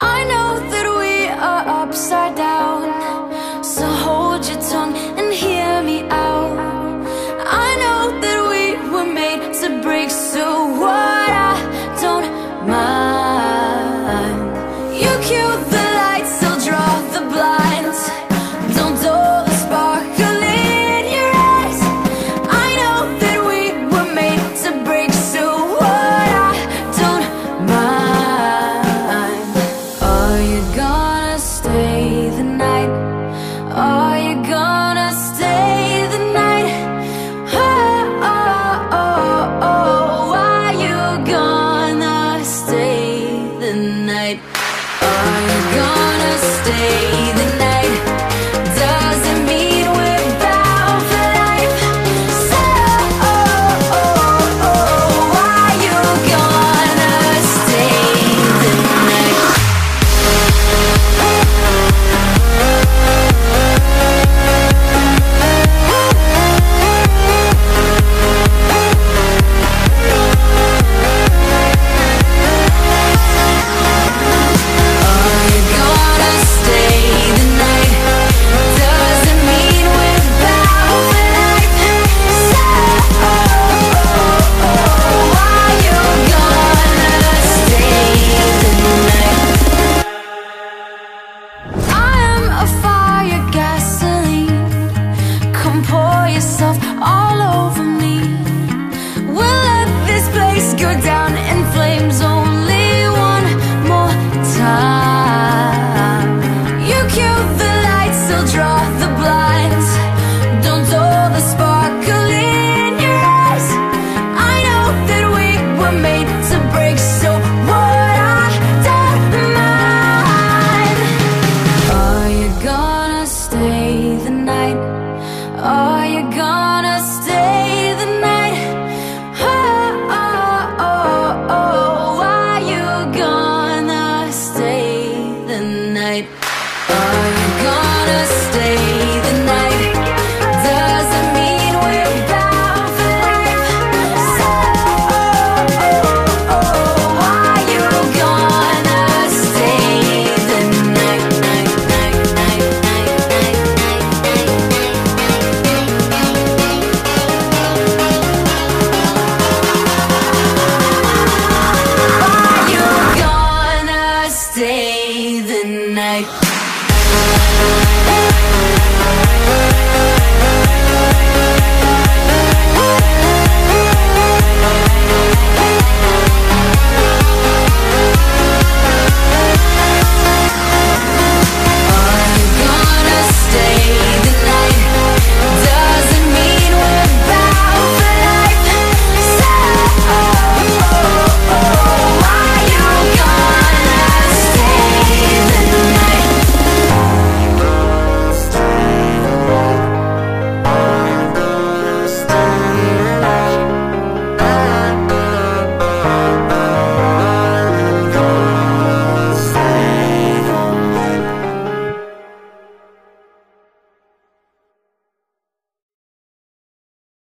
I know will draw the